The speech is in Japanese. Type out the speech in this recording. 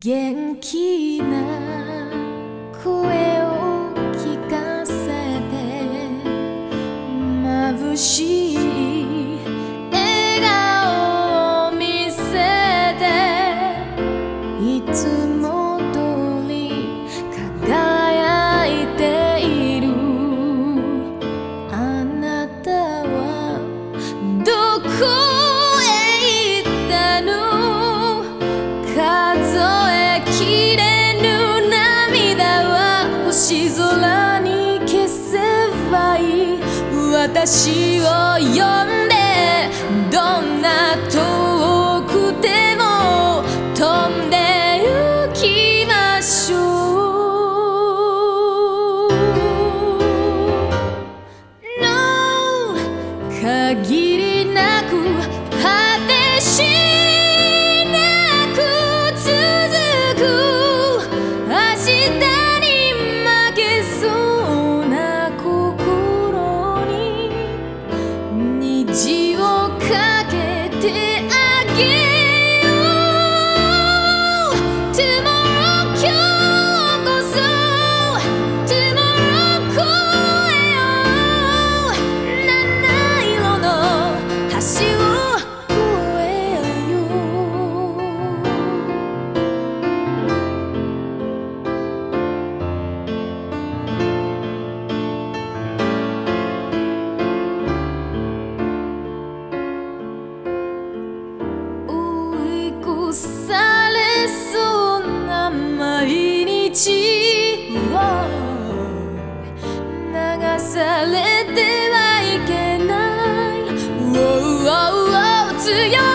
元気な声私を呼んでどんな遠くても飛んで行きましょう。No 限りなく果てし追い越されそうな毎日を流されてはいけない。強い